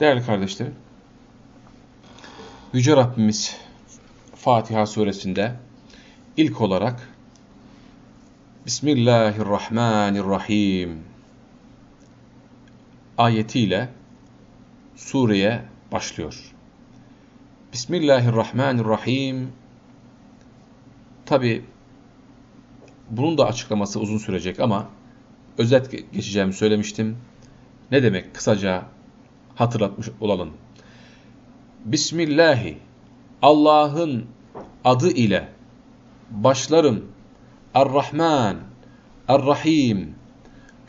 Değerli kardeşlerim, Yüce Rabbimiz Fatiha suresinde ilk olarak Bismillahirrahmanirrahim ayetiyle sureye başlıyor. Bismillahirrahmanirrahim Tabi bunun da açıklaması uzun sürecek ama özet geçeceğimi söylemiştim. Ne demek kısaca hatırlatmış olalım. Bismillahi Allah'ın adı ile başlarım. Er-Rahman, Er-Rahim.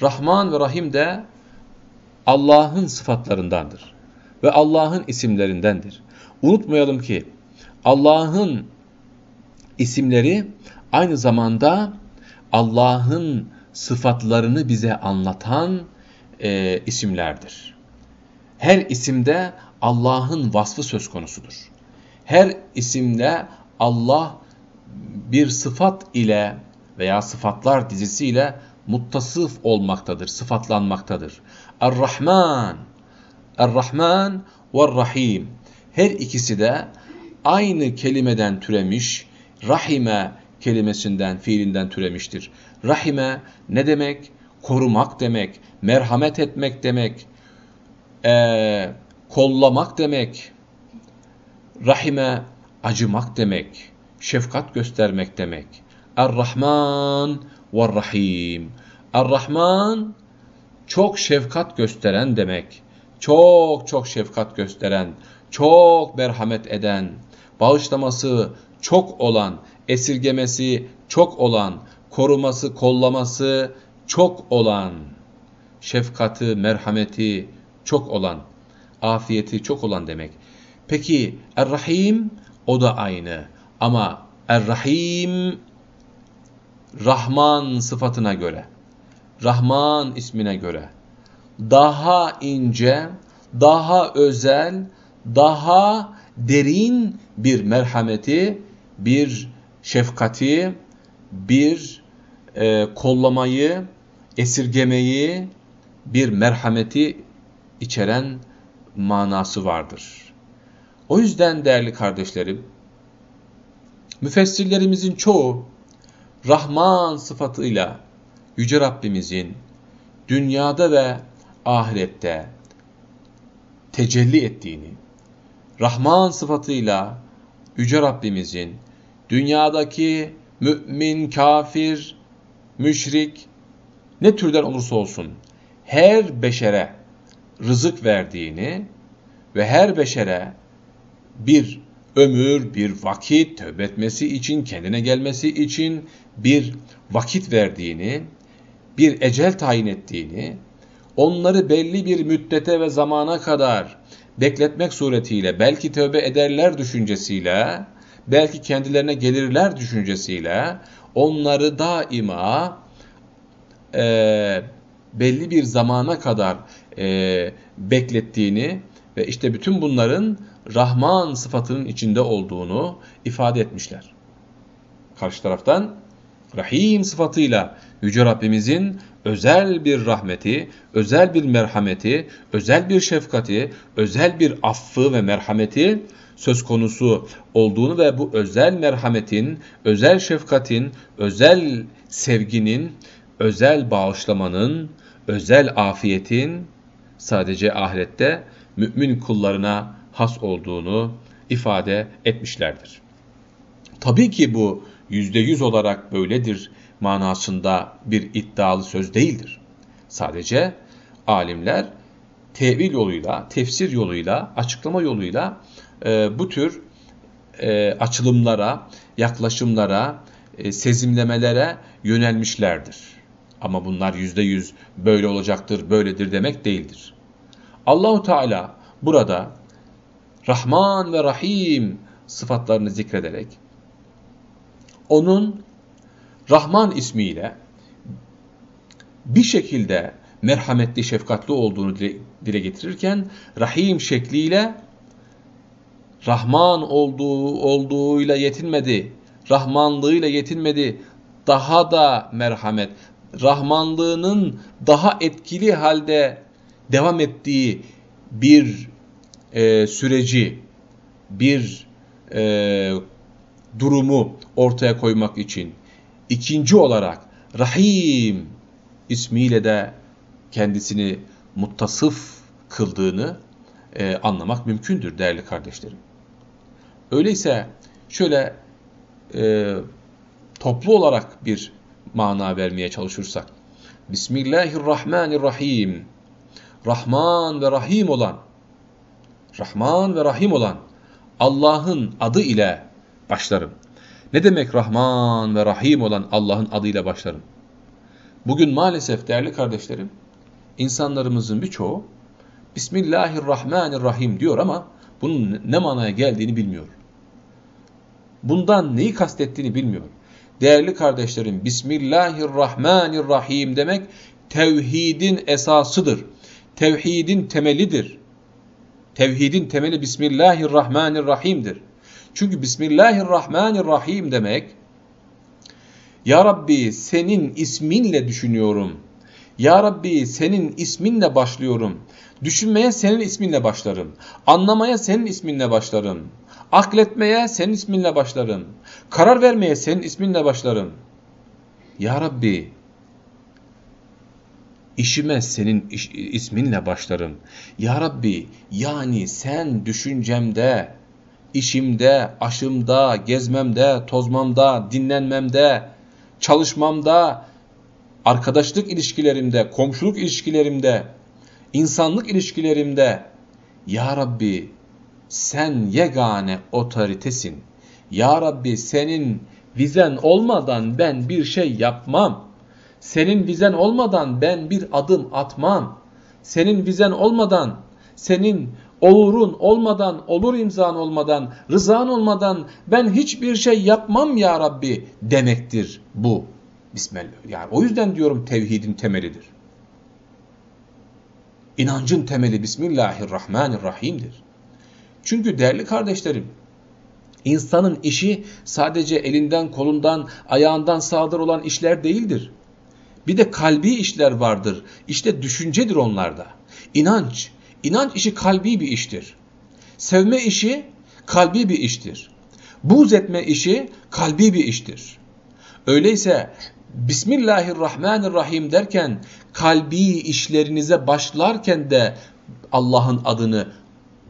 Rahman ve Rahim de Allah'ın sıfatlarındandır ve Allah'ın isimlerindendir. Unutmayalım ki Allah'ın isimleri aynı zamanda Allah'ın sıfatlarını bize anlatan e, isimlerdir. Her isimde Allah'ın vasfı söz konusudur. Her isimde Allah bir sıfat ile veya sıfatlar dizisiyle muttasıf olmaktadır, sıfatlanmaktadır. Er-Rahman, Er-Rahman ve Rahim. Her ikisi de aynı kelimeden türemiş, rahime kelimesinden, fiilinden türemiştir. Rahime ne demek? Korumak demek, merhamet etmek demek, e, kollamak demek, rahime acımak demek, şefkat göstermek demek. Er-Rahman ve Rahim. Er-Rahman çok şefkat gösteren demek. Çok çok şefkat gösteren, çok merhamet eden, bağışlaması çok olan, esirgemesi çok olan, koruması, kollaması çok olan, şefkati, merhameti çok olan, afiyeti çok olan demek. Peki Er-Rahim o da aynı ama Er-Rahim Rahman sıfatına göre, Rahman ismine göre daha ince, daha özel, daha derin bir merhameti, bir şefkati, bir e, kollamayı, esirgemeyi, bir merhameti içeren manası vardır. O yüzden değerli kardeşlerim, müfessirlerimizin çoğu Rahman sıfatıyla Yüce Rabbimizin dünyada ve ahirette tecelli ettiğini, Rahman sıfatıyla Yüce Rabbimizin dünyadaki mümin, kafir, müşrik ne türden olursa olsun her beşere rızık verdiğini ve her beşere bir ömür, bir vakit tövbe etmesi için, kendine gelmesi için bir vakit verdiğini, bir ecel tayin ettiğini, onları belli bir müddete ve zamana kadar bekletmek suretiyle, belki tövbe ederler düşüncesiyle, belki kendilerine gelirler düşüncesiyle, onları daima e, belli bir zamana kadar e, beklettiğini ve işte bütün bunların Rahman sıfatının içinde olduğunu ifade etmişler. Karşı taraftan Rahim sıfatıyla Yüce Rabbimizin özel bir rahmeti, özel bir merhameti, özel bir şefkati, özel bir affı ve merhameti söz konusu olduğunu ve bu özel merhametin, özel şefkatin, özel sevginin, özel bağışlamanın, özel afiyetin sadece ahirette mümin kullarına has olduğunu ifade etmişlerdir. Tabii ki bu yüzde yüz olarak böyledir manasında bir iddialı söz değildir. Sadece alimler tevil yoluyla, tefsir yoluyla, açıklama yoluyla e, bu tür e, açılımlara, yaklaşımlara, e, sezimlemelere yönelmişlerdir. Ama bunlar yüzde yüz böyle olacaktır, böyledir demek değildir. Allahu Teala burada Rahman ve Rahim sıfatlarını zikrederek onun Rahman ismiyle bir şekilde merhametli, şefkatli olduğunu dile, getirirken Rahim şekliyle Rahman olduğu olduğuyla yetinmedi. Rahmanlığıyla yetinmedi. Daha da merhamet, Rahmanlığının daha etkili halde devam ettiği bir e, süreci, bir e, durumu ortaya koymak için ikinci olarak Rahim ismiyle de kendisini muttasıf kıldığını e, anlamak mümkündür değerli kardeşlerim. Öyleyse şöyle e, toplu olarak bir mana vermeye çalışırsak. Bismillahirrahmanirrahim. Rahman ve Rahim olan, Rahman ve Rahim olan Allah'ın adı ile başlarım. Ne demek Rahman ve Rahim olan Allah'ın adıyla başlarım? Bugün maalesef değerli kardeşlerim, insanlarımızın birçoğu Bismillahirrahmanirrahim diyor ama bunun ne manaya geldiğini bilmiyor. Bundan neyi kastettiğini bilmiyor. Değerli kardeşlerim, Bismillahirrahmanirrahim demek tevhidin esasıdır. Tevhidin temelidir. Tevhidin temeli Bismillahirrahmanirrahim'dir. Çünkü Bismillahirrahmanirrahim demek Ya Rabbi senin isminle düşünüyorum. Ya Rabbi senin isminle başlıyorum. Düşünmeye senin isminle başlarım. Anlamaya senin isminle başlarım. Akletmeye senin isminle başlarım. Karar vermeye senin isminle başlarım. Ya Rabbi işime senin iş, isminle başlarım. Ya Rabbi yani sen düşüncemde, işimde, aşımda, gezmemde, tozmamda, dinlenmemde, çalışmamda, arkadaşlık ilişkilerimde, komşuluk ilişkilerimde, insanlık ilişkilerimde Ya Rabbi sen yegane otoritesin. Ya Rabbi senin vizen olmadan ben bir şey yapmam. Senin vizen olmadan ben bir adım atmam. Senin vizen olmadan, senin olurun olmadan, olur imzan olmadan, rızan olmadan ben hiçbir şey yapmam ya Rabbi demektir bu. Bismillah. Yani o yüzden diyorum tevhidin temelidir. İnancın temeli Bismillahirrahmanirrahim'dir. Çünkü değerli kardeşlerim, insanın işi sadece elinden, kolundan, ayağından sağdır olan işler değildir. Bir de kalbi işler vardır. İşte düşüncedir onlarda. İnanç. İnanç işi kalbi bir iştir. Sevme işi kalbi bir iştir. Buğz etme işi kalbi bir iştir. Öyleyse Bismillahirrahmanirrahim derken kalbi işlerinize başlarken de Allah'ın adını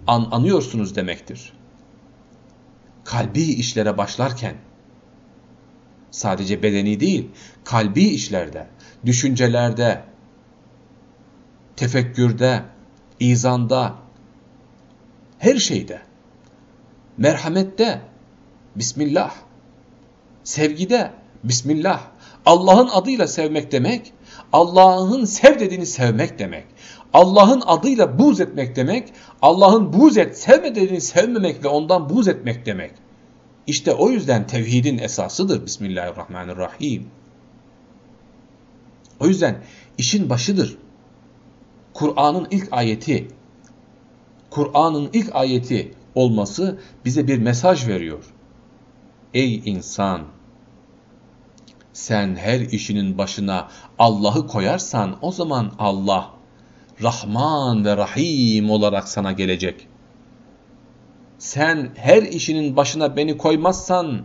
an anıyorsunuz demektir. Kalbi işlere başlarken sadece bedeni değil, kalbi işlerde, düşüncelerde, tefekkürde, izanda, her şeyde, merhamette, Bismillah, sevgide, Bismillah, Allah'ın adıyla sevmek demek, Allah'ın sev dediğini sevmek demek. Allah'ın adıyla buz etmek demek, Allah'ın buz et, sevme dediğini sevmemek ve ondan buz etmek demek. İşte o yüzden tevhidin esasıdır Bismillahirrahmanirrahim. O yüzden işin başıdır. Kur'an'ın ilk ayeti, Kur'an'ın ilk ayeti olması bize bir mesaj veriyor. Ey insan! Sen her işinin başına Allah'ı koyarsan o zaman Allah Rahman ve Rahim olarak sana gelecek. Sen her işinin başına beni koymazsan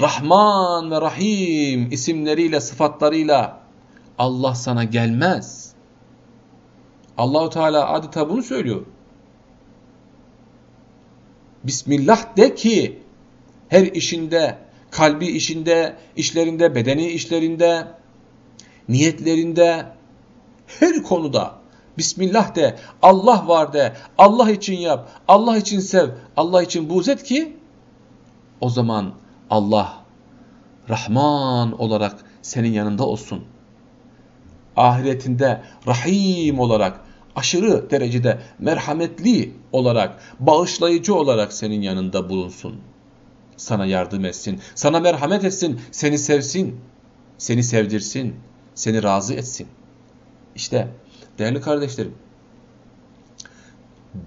Rahman ve Rahim isimleriyle sıfatlarıyla Allah sana gelmez. Allahu Teala adeta bunu söylüyor. Bismillah de ki her işinde, kalbi işinde, işlerinde, bedeni işlerinde, niyetlerinde, her konuda Bismillah de, Allah var de, Allah için yap, Allah için sev, Allah için buğz et ki o zaman Allah Rahman olarak senin yanında olsun. Ahiretinde Rahim olarak aşırı derecede merhametli olarak, bağışlayıcı olarak senin yanında bulunsun. Sana yardım etsin, sana merhamet etsin, seni sevsin, seni sevdirsin, seni razı etsin. İşte Değerli kardeşlerim,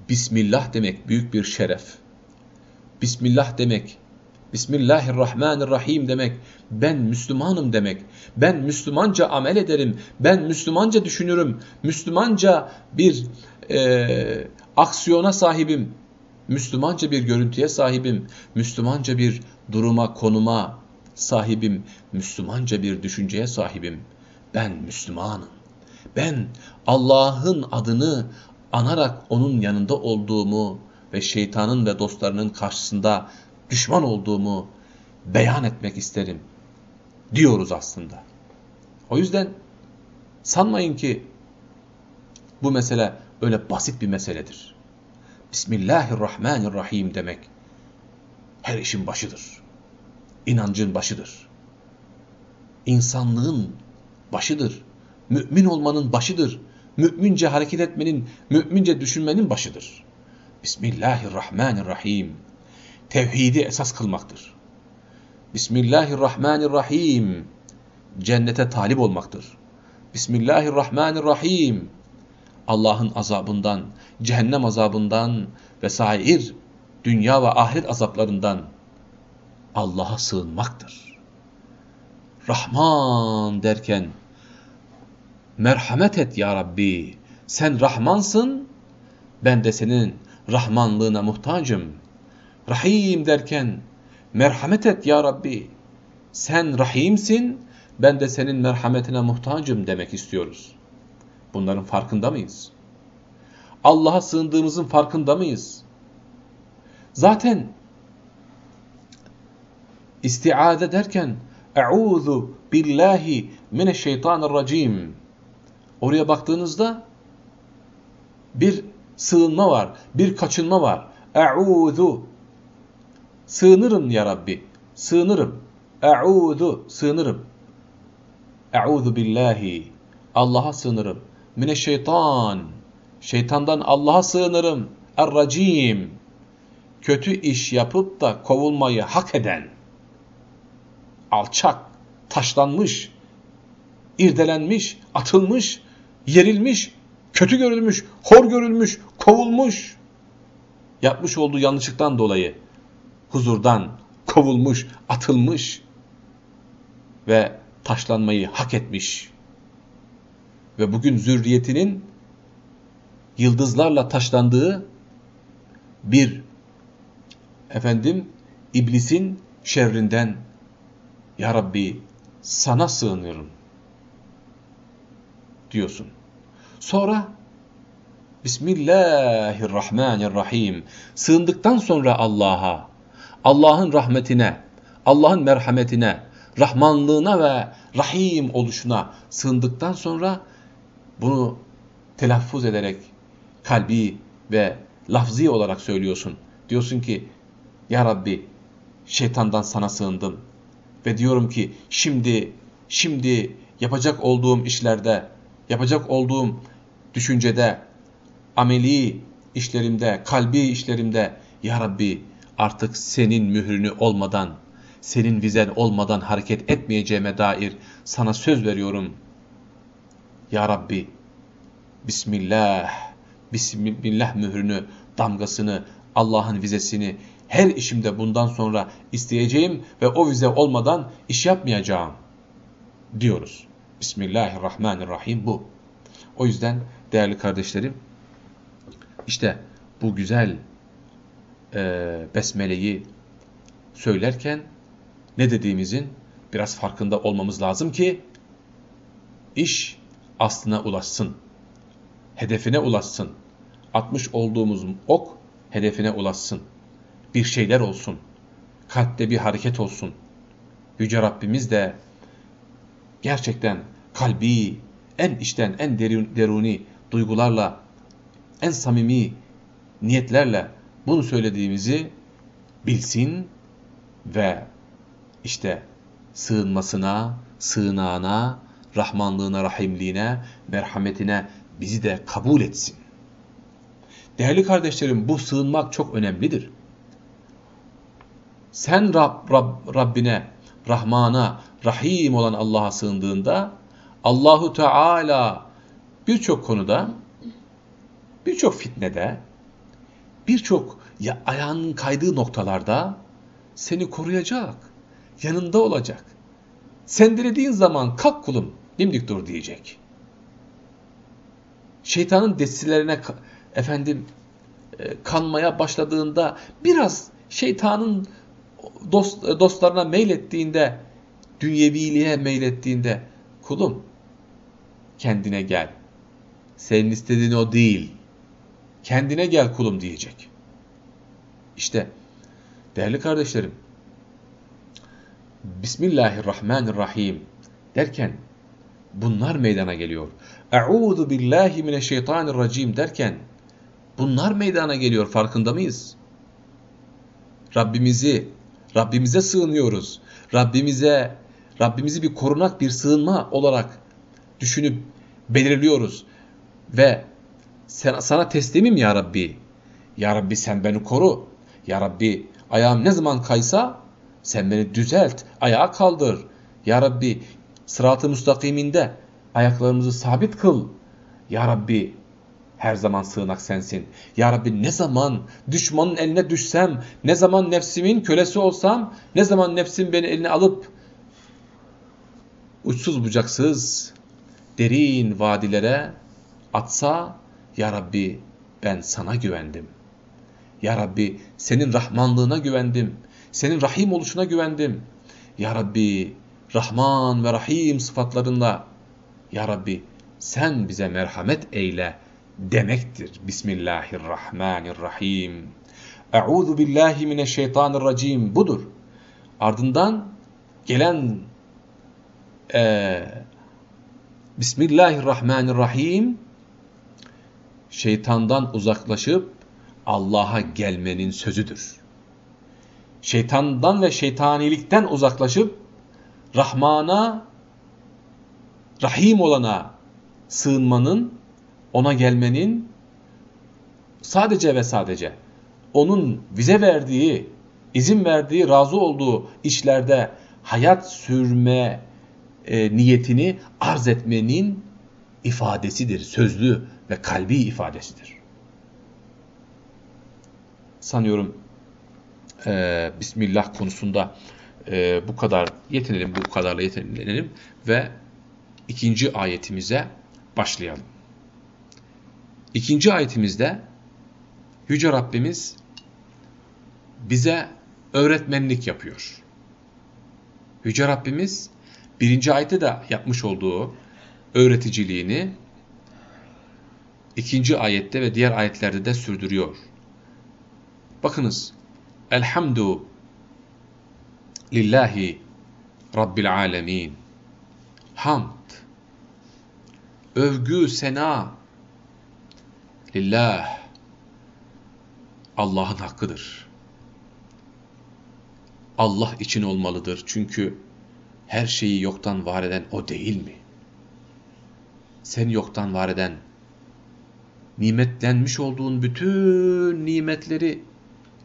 Bismillah demek büyük bir şeref. Bismillah demek Bismillahirrahmanirrahim demek, ben Müslümanım demek, ben Müslümanca amel ederim, ben Müslümanca düşünürüm, Müslümanca bir e, aksiyona sahibim, Müslümanca bir görüntüye sahibim, Müslümanca bir duruma, konuma sahibim, Müslümanca bir düşünceye sahibim. Ben Müslümanım. Ben Allah'ın adını anarak onun yanında olduğumu ve şeytanın ve dostlarının karşısında düşman olduğumu beyan etmek isterim diyoruz aslında. O yüzden sanmayın ki bu mesele öyle basit bir meseledir. Bismillahirrahmanirrahim demek her işin başıdır. İnancın başıdır. İnsanlığın başıdır. Mümin olmanın başıdır. Mümince hareket etmenin, mümince düşünmenin başıdır. Bismillahirrahmanirrahim. Tevhidi esas kılmaktır. Bismillahirrahmanirrahim. Cennete talip olmaktır. Bismillahirrahmanirrahim. Allah'ın azabından, cehennem azabından vesair dünya ve ahiret azaplarından Allah'a sığınmaktır. Rahman derken merhamet et ya Rabbi. Sen Rahmansın, ben de senin Rahmanlığına muhtacım. Rahim derken merhamet et ya Rabbi. Sen Rahimsin, ben de senin merhametine muhtacım demek istiyoruz. Bunların farkında mıyız? Allah'a sığındığımızın farkında mıyız? Zaten istiade derken Eûzu billahi mineşşeytanirracim. Oraya baktığınızda bir sığınma var, bir kaçınma var. Eûzu Sığınırım ya Rabbi. Sığınırım. Eûzu sığınırım. Eûzu billahi. Allah'a sığınırım. Mineşşeytan. Şeytandan Allah'a sığınırım. Er-racim. Kötü iş yapıp da kovulmayı hak eden. Alçak, taşlanmış, irdelenmiş, atılmış, yerilmiş, kötü görülmüş, hor görülmüş, kovulmuş. Yapmış olduğu yanlışlıktan dolayı huzurdan kovulmuş, atılmış ve taşlanmayı hak etmiş. Ve bugün zürriyetinin yıldızlarla taşlandığı bir efendim iblisin şerrinden Ya Rabbi sana sığınıyorum diyorsun. Sonra Bismillahirrahmanirrahim sığındıktan sonra Allah'a Allah'ın rahmetine, Allah'ın merhametine, rahmanlığına ve rahim oluşuna sığındıktan sonra bunu telaffuz ederek kalbi ve lafzi olarak söylüyorsun. Diyorsun ki ya Rabbi şeytandan sana sığındım ve diyorum ki şimdi şimdi yapacak olduğum işlerde, yapacak olduğum düşüncede, ameli işlerimde, kalbi işlerimde ya Rabbi artık senin mührünü olmadan, senin vizen olmadan hareket etmeyeceğime dair sana söz veriyorum. Ya Rabbi, Bismillah, Bismillah mührünü, damgasını, Allah'ın vizesini her işimde bundan sonra isteyeceğim ve o vize olmadan iş yapmayacağım diyoruz. Bismillahirrahmanirrahim bu. O yüzden değerli kardeşlerim, işte bu güzel e, besmeleyi söylerken ne dediğimizin biraz farkında olmamız lazım ki iş aslına ulaşsın. Hedefine ulaşsın. Atmış olduğumuz ok hedefine ulaşsın. Bir şeyler olsun. Kalpte bir hareket olsun. Yüce Rabbimiz de gerçekten kalbi en içten, en deruni duygularla, en samimi niyetlerle bunu söylediğimizi bilsin ve işte sığınmasına, sığınağına, rahmanlığına, rahimliğine, merhametine bizi de kabul etsin. Değerli kardeşlerim bu sığınmak çok önemlidir. Sen Rab, Rab, Rabbine, Rahman'a, Rahim olan Allah'a sığındığında Allahu Teala birçok konuda, birçok fitnede, birçok ya ayağının kaydığı noktalarda seni koruyacak, yanında olacak. Sen dilediğin zaman kalk kulum, dimdik dur diyecek. Şeytanın destilerine efendim e, kanmaya başladığında biraz şeytanın dost, dostlarına meylettiğinde, dünyeviliğe meylettiğinde kulum kendine gel. Senin istediğin o değil. Kendine gel kulum diyecek. İşte değerli kardeşlerim Bismillahirrahmanirrahim derken bunlar meydana geliyor. Euzu billahi mineşşeytanirracim derken bunlar meydana geliyor farkında mıyız? Rabbimizi Rabbimize sığınıyoruz. Rabbimize Rabbimizi bir korunak bir sığınma olarak düşünüp belirliyoruz ve sen, sana teslimim ya Rabbi. Ya Rabbi sen beni koru. Ya Rabbi ayağım ne zaman kaysa sen beni düzelt, ayağa kaldır. Ya Rabbi sırat-ı müstakiminde ayaklarımızı sabit kıl. Ya Rabbi her zaman sığınak sensin. Ya Rabbi ne zaman düşmanın eline düşsem, ne zaman nefsimin kölesi olsam, ne zaman nefsim beni eline alıp uçsuz bucaksız derin vadilere atsa, Ya Rabbi ben sana güvendim. Ya Rabbi senin rahmanlığına güvendim. Senin rahim oluşuna güvendim. Ya Rabbi Rahman ve Rahim sıfatlarınla Ya Rabbi sen bize merhamet eyle demektir. Bismillahirrahmanirrahim. Euzu billahi mineşşeytanirracim budur. Ardından gelen e, Bismillahirrahmanirrahim şeytandan uzaklaşıp Allah'a gelmenin sözüdür. Şeytandan ve şeytanilikten uzaklaşıp Rahman'a, Rahim olana sığınmanın, ona gelmenin sadece ve sadece onun bize verdiği, izin verdiği, razı olduğu işlerde hayat sürme e, niyetini arz etmenin ifadesidir. Sözlü ve kalbi ifadesidir. Sanıyorum e, Bismillah konusunda e, bu kadar yetinelim, bu kadarla yetinelim ve ikinci ayetimize başlayalım. İkinci ayetimizde Yüce Rabbimiz bize öğretmenlik yapıyor. Yüce Rabbimiz birinci ayette de yapmış olduğu öğreticiliğini ikinci ayette ve diğer ayetlerde de sürdürüyor. Bakınız. Elhamdu lillahi rabbil alemin. Hamd, övgü, sena lillah Allah'ın hakkıdır. Allah için olmalıdır. Çünkü her şeyi yoktan var eden o değil mi? Sen yoktan var eden, nimetlenmiş olduğun bütün nimetleri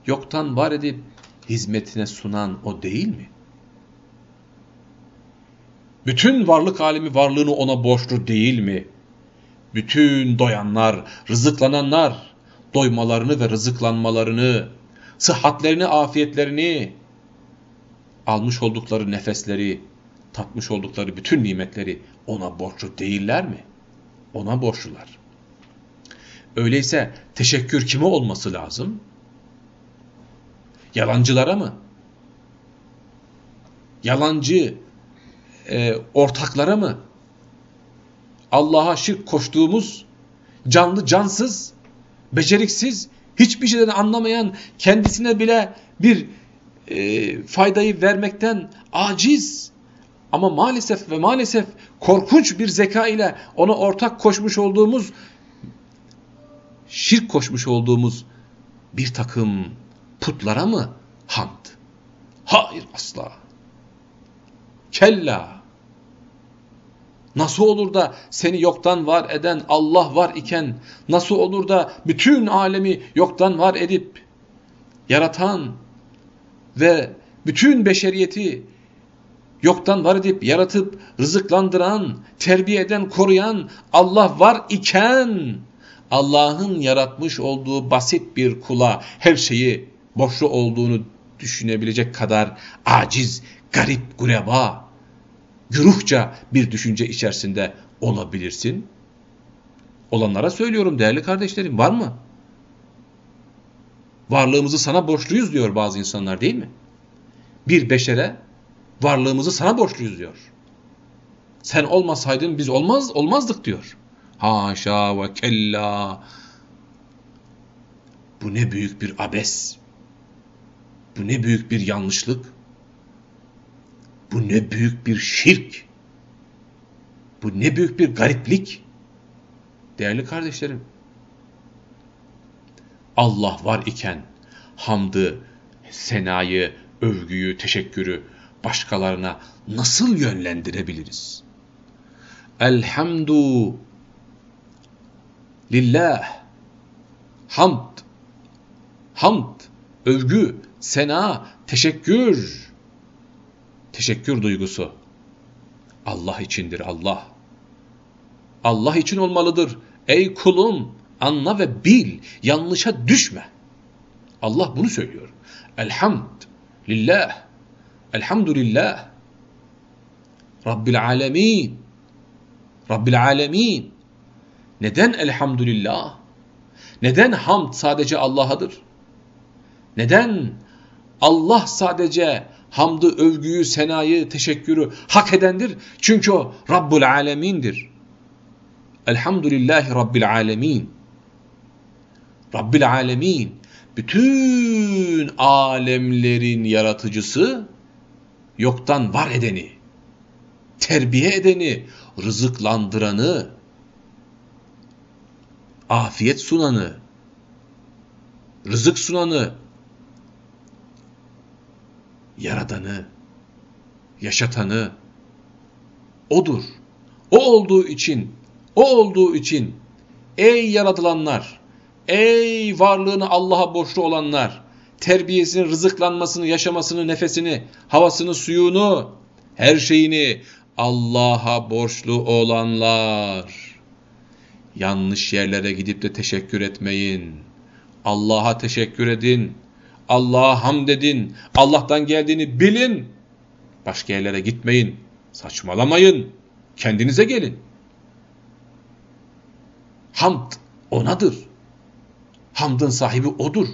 yoktan var edip hizmetine sunan o değil mi? Bütün varlık alemi varlığını ona borçlu değil mi? Bütün doyanlar, rızıklananlar, doymalarını ve rızıklanmalarını, sıhhatlerini, afiyetlerini, almış oldukları nefesleri, tatmış oldukları bütün nimetleri ona borçlu değiller mi? Ona borçlular. Öyleyse teşekkür kime olması lazım? Yalancılara mı? Yalancı e, ortaklara mı? Allah'a şirk koştuğumuz canlı cansız, beceriksiz, hiçbir şeyden anlamayan, kendisine bile bir e, faydayı vermekten aciz ama maalesef ve maalesef korkunç bir zeka ile ona ortak koşmuş olduğumuz, şirk koşmuş olduğumuz bir takım putlara mı hamd? Hayır asla. Kella. Nasıl olur da seni yoktan var eden Allah var iken, nasıl olur da bütün alemi yoktan var edip, yaratan ve bütün beşeriyeti yoktan var edip, yaratıp, rızıklandıran, terbiye eden, koruyan Allah var iken, Allah'ın yaratmış olduğu basit bir kula her şeyi borçlu olduğunu düşünebilecek kadar aciz, garip, gureba, güruhça bir düşünce içerisinde olabilirsin? Olanlara söylüyorum değerli kardeşlerim var mı? Varlığımızı sana borçluyuz diyor bazı insanlar değil mi? Bir beşere varlığımızı sana borçluyuz diyor. Sen olmasaydın biz olmaz olmazdık diyor. Haşa ve kella. Bu ne büyük bir abes. Bu ne büyük bir yanlışlık. Bu ne büyük bir şirk. Bu ne büyük bir gariplik. Değerli kardeşlerim. Allah var iken hamdı, senayı, övgüyü, teşekkürü başkalarına nasıl yönlendirebiliriz? Elhamdu lillah hamd hamd, övgü, sena, teşekkür teşekkür duygusu Allah içindir Allah. Allah için olmalıdır. Ey kulum anla ve bil, yanlışa düşme. Allah bunu söylüyor. Elhamd lillah. Elhamdülillah. Rabbil alemin. Rabbil alemin. Neden elhamdülillah? Neden hamd sadece Allah'adır? Neden Allah sadece hamdı, övgüyü, senayı, teşekkürü hak edendir? Çünkü o Rabbul Alemin'dir. Elhamdülillahi Rabbil Alemin. Rabbil Alemin. Bütün alemlerin yaratıcısı, yoktan var edeni, terbiye edeni, rızıklandıranı, afiyet sunanı, rızık sunanı, yaradanı, yaşatanı odur. O olduğu için, o olduğu için ey yaratılanlar, ey varlığını Allah'a borçlu olanlar, terbiyesini, rızıklanmasını, yaşamasını, nefesini, havasını, suyunu, her şeyini Allah'a borçlu olanlar. Yanlış yerlere gidip de teşekkür etmeyin. Allah'a teşekkür edin. Allah'a hamd edin. Allah'tan geldiğini bilin. Başka yerlere gitmeyin. Saçmalamayın. Kendinize gelin. Hamd onadır. Hamdın sahibi odur.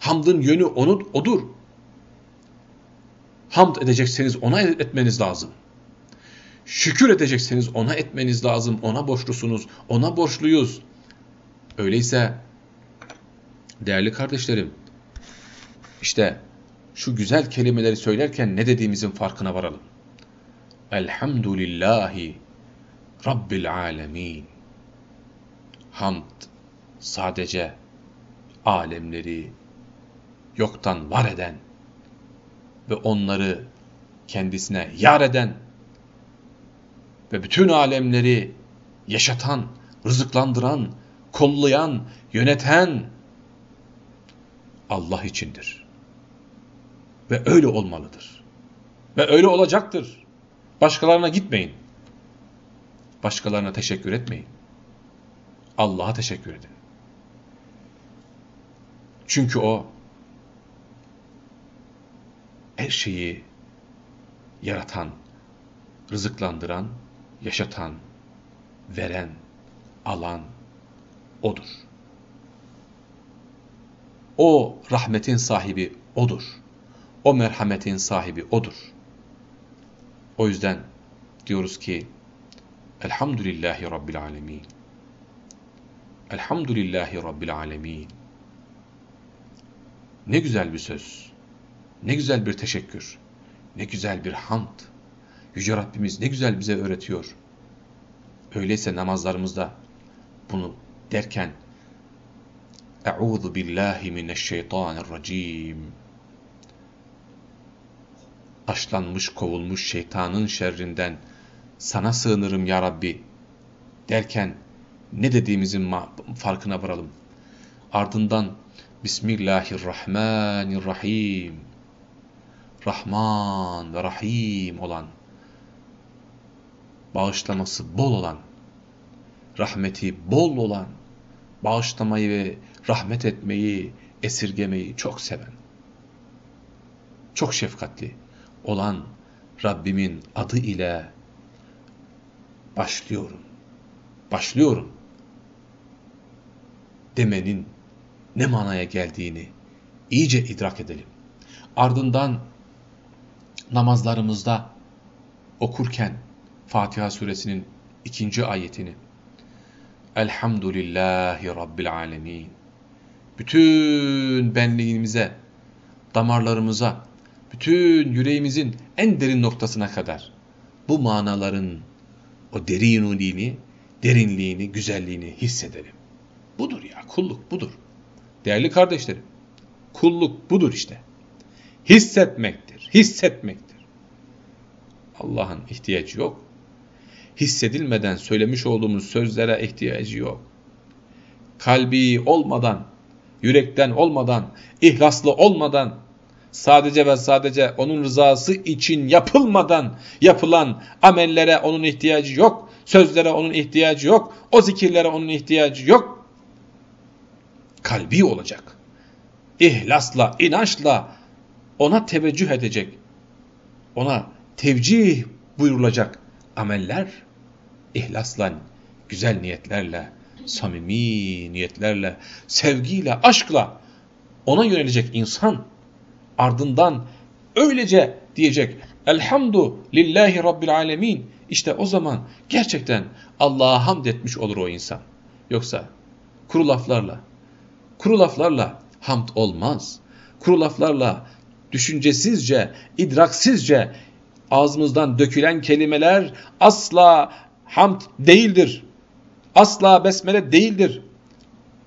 Hamdın yönü onu, odur. Hamd edecekseniz ona etmeniz lazım. Şükür edecekseniz ona etmeniz lazım. Ona borçlusunuz. Ona borçluyuz. Öyleyse değerli kardeşlerim işte şu güzel kelimeleri söylerken ne dediğimizin farkına varalım. Elhamdülillahi Rabbil alemin. Hamd sadece alemleri yoktan var eden ve onları kendisine yar eden ve bütün alemleri yaşatan, rızıklandıran, kollayan, yöneten Allah içindir. Ve öyle olmalıdır. Ve öyle olacaktır. Başkalarına gitmeyin. Başkalarına teşekkür etmeyin. Allah'a teşekkür edin. Çünkü o her şeyi yaratan, rızıklandıran, yaşatan, veren, alan odur. O rahmetin sahibi odur. O merhametin sahibi odur. O yüzden diyoruz ki Elhamdülillahi Rabbil Alemin. Elhamdülillahi Rabbil Alemin. Ne güzel bir söz. Ne güzel bir teşekkür. Ne güzel bir hamd. Yüce Rabbimiz ne güzel bize öğretiyor. Öyleyse namazlarımızda bunu derken Euzu billahi mineşşeytanirracim. Taşlanmış kovulmuş şeytanın şerrinden sana sığınırım ya Rabbi derken ne dediğimizin farkına varalım. Ardından Bismillahirrahmanirrahim. Rahman ve Rahim olan, bağışlaması bol olan, rahmeti bol olan, bağışlamayı ve rahmet etmeyi, esirgemeyi çok seven. çok şefkatli olan Rabbimin adı ile başlıyorum. Başlıyorum demenin ne manaya geldiğini iyice idrak edelim. Ardından namazlarımızda okurken Fatiha suresinin ikinci ayetini Elhamdülillahi Rabbil Alemin bütün benliğimize, damarlarımıza, bütün yüreğimizin en derin noktasına kadar bu manaların o derinliğini, derinliğini, güzelliğini hissedelim. Budur ya, kulluk budur. Değerli kardeşlerim, kulluk budur işte. Hissetmektir, hissetmektir. Allah'ın ihtiyacı yok. Hissedilmeden söylemiş olduğumuz sözlere ihtiyacı yok. Kalbi olmadan, yürekten olmadan, ihlaslı olmadan, sadece ve sadece onun rızası için yapılmadan yapılan amellere onun ihtiyacı yok. Sözlere onun ihtiyacı yok. O zikirlere onun ihtiyacı yok. Kalbi olacak. İhlasla, inançla ona teveccüh edecek. Ona tevcih buyurulacak ameller ihlasla, güzel niyetlerle, samimi niyetlerle, sevgiyle, aşkla ona yönelecek insan ardından öylece diyecek Elhamdu lillahi rabbil alemin. İşte o zaman gerçekten Allah'a hamd etmiş olur o insan. Yoksa kuru laflarla, kuru laflarla hamd olmaz. Kuru laflarla düşüncesizce, idraksizce ağzımızdan dökülen kelimeler asla hamd değildir. Asla besmele değildir.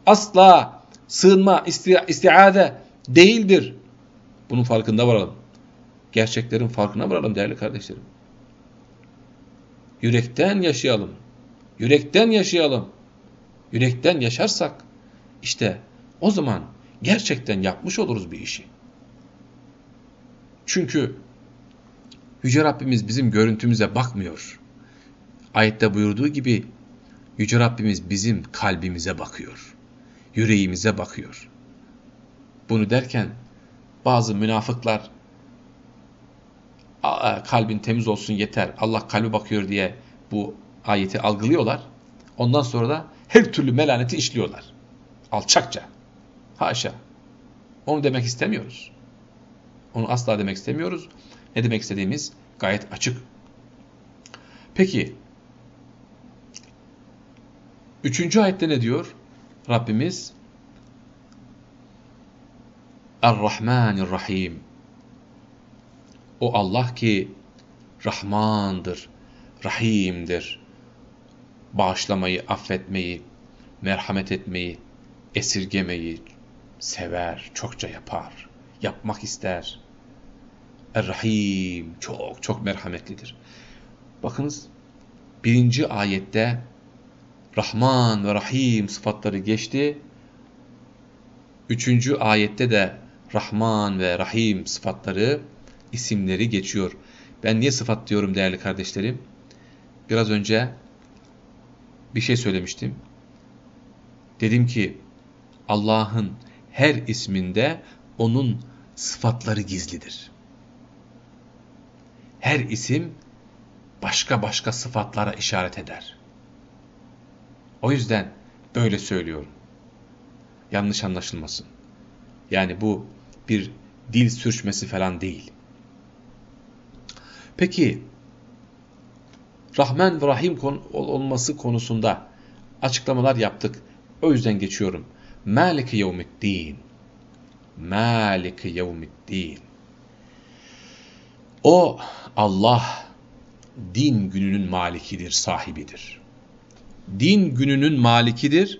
Asla sığınma, isti istiade değildir. Bunun farkında varalım. Gerçeklerin farkına varalım değerli kardeşlerim. Yürekten yaşayalım. Yürekten yaşayalım. Yürekten yaşarsak işte o zaman gerçekten yapmış oluruz bir işi. Çünkü Yüce Rabbimiz bizim görüntümüze bakmıyor. Ayette buyurduğu gibi Yüce Rabbimiz bizim kalbimize bakıyor. Yüreğimize bakıyor. Bunu derken bazı münafıklar kalbin temiz olsun yeter Allah kalbi bakıyor diye bu ayeti algılıyorlar. Ondan sonra da her türlü melaneti işliyorlar. Alçakça. Haşa. Onu demek istemiyoruz. Onu asla demek istemiyoruz. Ne demek istediğimiz gayet açık. Peki, üçüncü ayette ne diyor? Rabbimiz Er-Rahmanir-Rahim O Allah ki Rahmandır, Rahim'dir. Bağışlamayı, affetmeyi, merhamet etmeyi, esirgemeyi sever, çokça yapar, yapmak ister. Er-Rahim çok çok merhametlidir. Bakınız birinci ayette Rahman ve Rahim sıfatları geçti. Üçüncü ayette de Rahman ve Rahim sıfatları, isimleri geçiyor. Ben niye sıfat diyorum değerli kardeşlerim? Biraz önce bir şey söylemiştim. Dedim ki Allah'ın her isminde onun sıfatları gizlidir her isim başka başka sıfatlara işaret eder. O yüzden böyle söylüyorum. Yanlış anlaşılmasın. Yani bu bir dil sürçmesi falan değil. Peki Rahman ve Rahim olması konusunda açıklamalar yaptık. O yüzden geçiyorum. Maliki yevmiddin. Maliki yevmiddin. O Allah din gününün malikidir, sahibidir. Din gününün malikidir,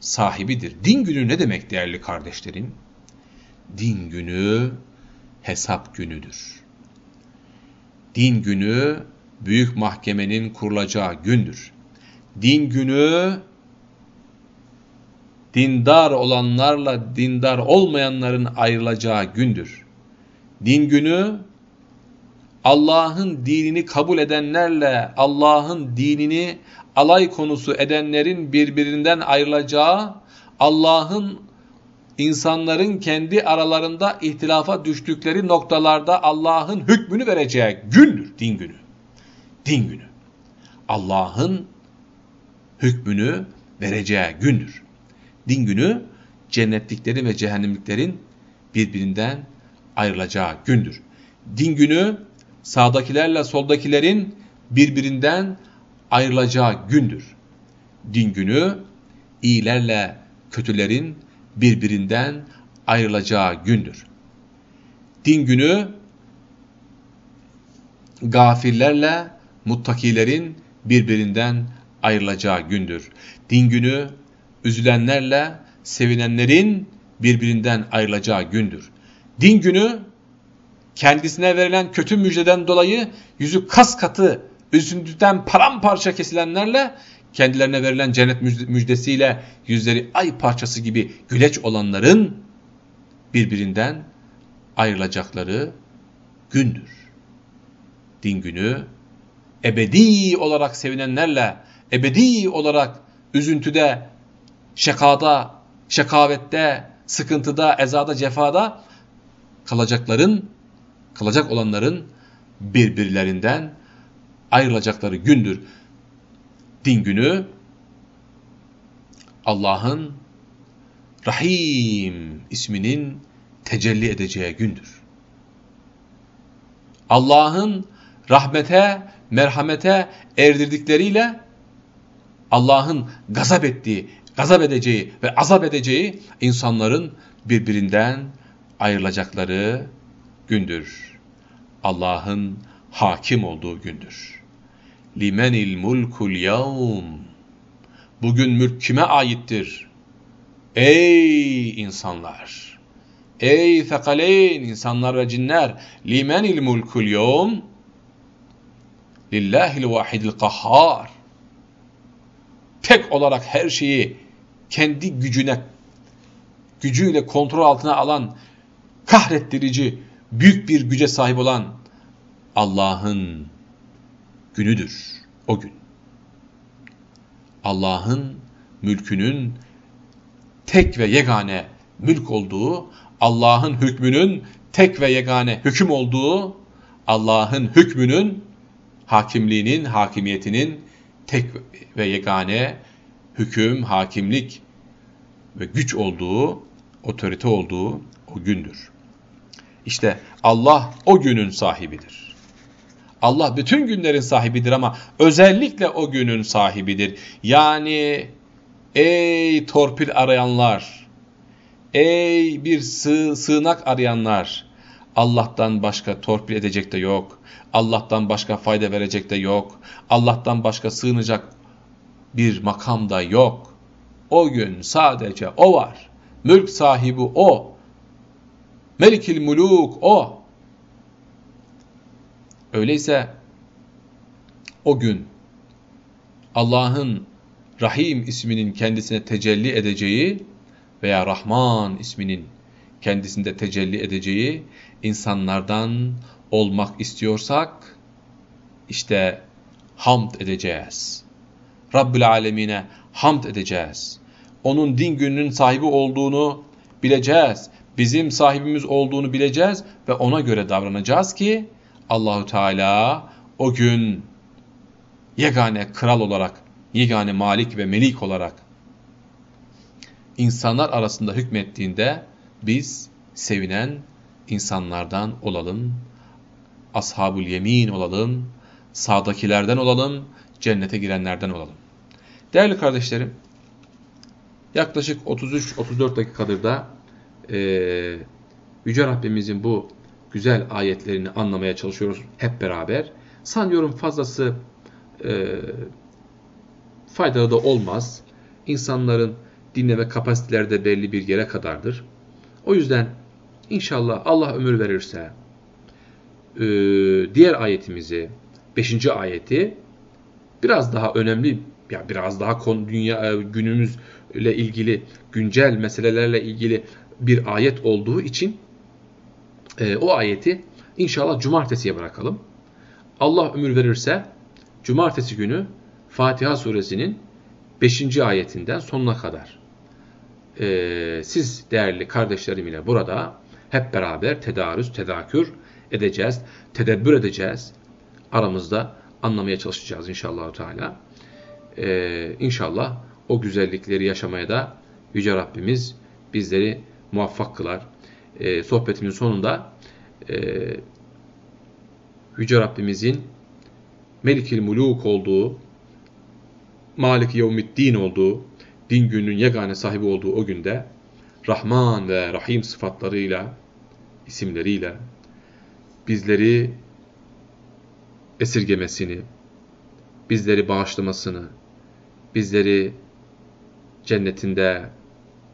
sahibidir. Din günü ne demek değerli kardeşlerim? Din günü hesap günüdür. Din günü büyük mahkemenin kurulacağı gündür. Din günü dindar olanlarla dindar olmayanların ayrılacağı gündür. Din günü Allah'ın dinini kabul edenlerle Allah'ın dinini alay konusu edenlerin birbirinden ayrılacağı, Allah'ın insanların kendi aralarında ihtilafa düştükleri noktalarda Allah'ın hükmünü vereceği gündür din günü. Din günü. Allah'ın hükmünü vereceği gündür. Din günü cennetliklerin ve cehennemliklerin birbirinden ayrılacağı gündür. Din günü sağdakilerle soldakilerin birbirinden ayrılacağı gündür. Din günü iyilerle kötülerin birbirinden ayrılacağı gündür. Din günü gafirlerle muttakilerin birbirinden ayrılacağı gündür. Din günü üzülenlerle sevinenlerin birbirinden ayrılacağı gündür. Din günü kendisine verilen kötü müjdeden dolayı yüzü kas katı üzüntüden paramparça kesilenlerle kendilerine verilen cennet müjdesiyle yüzleri ay parçası gibi güleç olanların birbirinden ayrılacakları gündür. Din günü ebedi olarak sevinenlerle ebedi olarak üzüntüde, şekada, şekavette, sıkıntıda, ezada, cefada kalacakların, kalacak olanların birbirlerinden ayrılacakları gündür. Din günü Allah'ın Rahim isminin tecelli edeceği gündür. Allah'ın rahmete, merhamete erdirdikleriyle Allah'ın gazap ettiği, gazap edeceği ve azap edeceği insanların birbirinden ayrılacakları gündür. Allah'ın hakim olduğu gündür. Limenil mulkul yavm. Bugün mülk kime aittir? Ey insanlar! Ey fekaleyn insanlar ve cinler! Limenil mulkul yavm. Lillahil vahidil kahhar tek olarak her şeyi kendi gücüne, gücüyle kontrol altına alan, kahrettirici, büyük bir güce sahip olan Allah'ın günüdür o gün. Allah'ın mülkünün tek ve yegane mülk olduğu, Allah'ın hükmünün tek ve yegane hüküm olduğu, Allah'ın hükmünün, hakimliğinin, hakimiyetinin tek ve yegane hüküm, hakimlik ve güç olduğu, otorite olduğu o gündür. İşte Allah o günün sahibidir. Allah bütün günlerin sahibidir ama özellikle o günün sahibidir. Yani ey torpil arayanlar, ey bir sığ, sığınak arayanlar, Allah'tan başka torpil edecek de yok. Allah'tan başka fayda verecek de yok. Allah'tan başka sığınacak bir makam da yok. O gün sadece o var. Mülk sahibi o. Melikil muluk o. Öyleyse o gün Allah'ın Rahim isminin kendisine tecelli edeceği veya Rahman isminin kendisinde tecelli edeceği insanlardan olmak istiyorsak işte hamd edeceğiz. Rabbül Alemine hamd edeceğiz. Onun din gününün sahibi olduğunu bileceğiz. Bizim sahibimiz olduğunu bileceğiz ve ona göre davranacağız ki Allahu Teala o gün yegane kral olarak, yegane malik ve melik olarak insanlar arasında hükmettiğinde biz sevinen insanlardan olalım, ashabul yemin olalım, sağdakilerden olalım, cennete girenlerden olalım. Değerli kardeşlerim, yaklaşık 33-34 dakikadır da e, Yüce Rabbimizin bu güzel ayetlerini anlamaya çalışıyoruz hep beraber. Sanıyorum fazlası e, faydalı da olmaz. İnsanların dinleme kapasiteleri de belli bir yere kadardır. O yüzden inşallah Allah ömür verirse e, diğer ayetimizi, 5. ayeti biraz daha önemli, ya biraz daha konu, dünya e, günümüzle ilgili, güncel meselelerle ilgili bir ayet olduğu için e, o ayeti inşallah cumartesiye bırakalım. Allah ömür verirse cumartesi günü Fatiha suresinin 5. ayetinden sonuna kadar e, siz değerli kardeşlerim ile burada hep beraber tedarüs, tedakür edeceğiz, tedebbür edeceğiz. Aramızda anlamaya çalışacağız inşallah Teala. Ee, inşallah o güzellikleri yaşamaya da Yüce Rabbimiz bizleri muvaffak kılar. Ee, sohbetimin sonunda e, Yüce Rabbimizin Melikil Muluk olduğu, Malik Yevmiddin olduğu, din gününün yegane sahibi olduğu o günde Rahman ve Rahim sıfatlarıyla, isimleriyle bizleri esirgemesini, bizleri bağışlamasını, bizleri cennetinde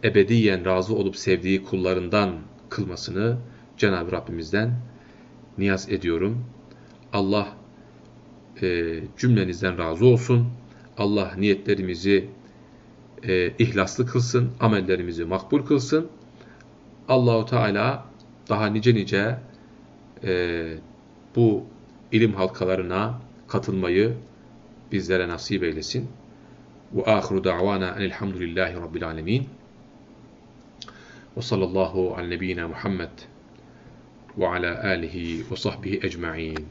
ebediyen razı olup sevdiği kullarından kılmasını Cenab-ı Rabbimizden niyaz ediyorum. Allah e, cümlenizden razı olsun. Allah niyetlerimizi e, ihlaslı kılsın, amellerimizi makbul kılsın. Allahu Teala daha nice nice e, bu ilim halkalarına katılmayı bizlere nasip eylesin. Ve ahiru da'vana enelhamdülillahi rabbil alemin. Ve sallallahu ala nebiyyina Muhammed ve ala alihi ve sahbihi ecma'in.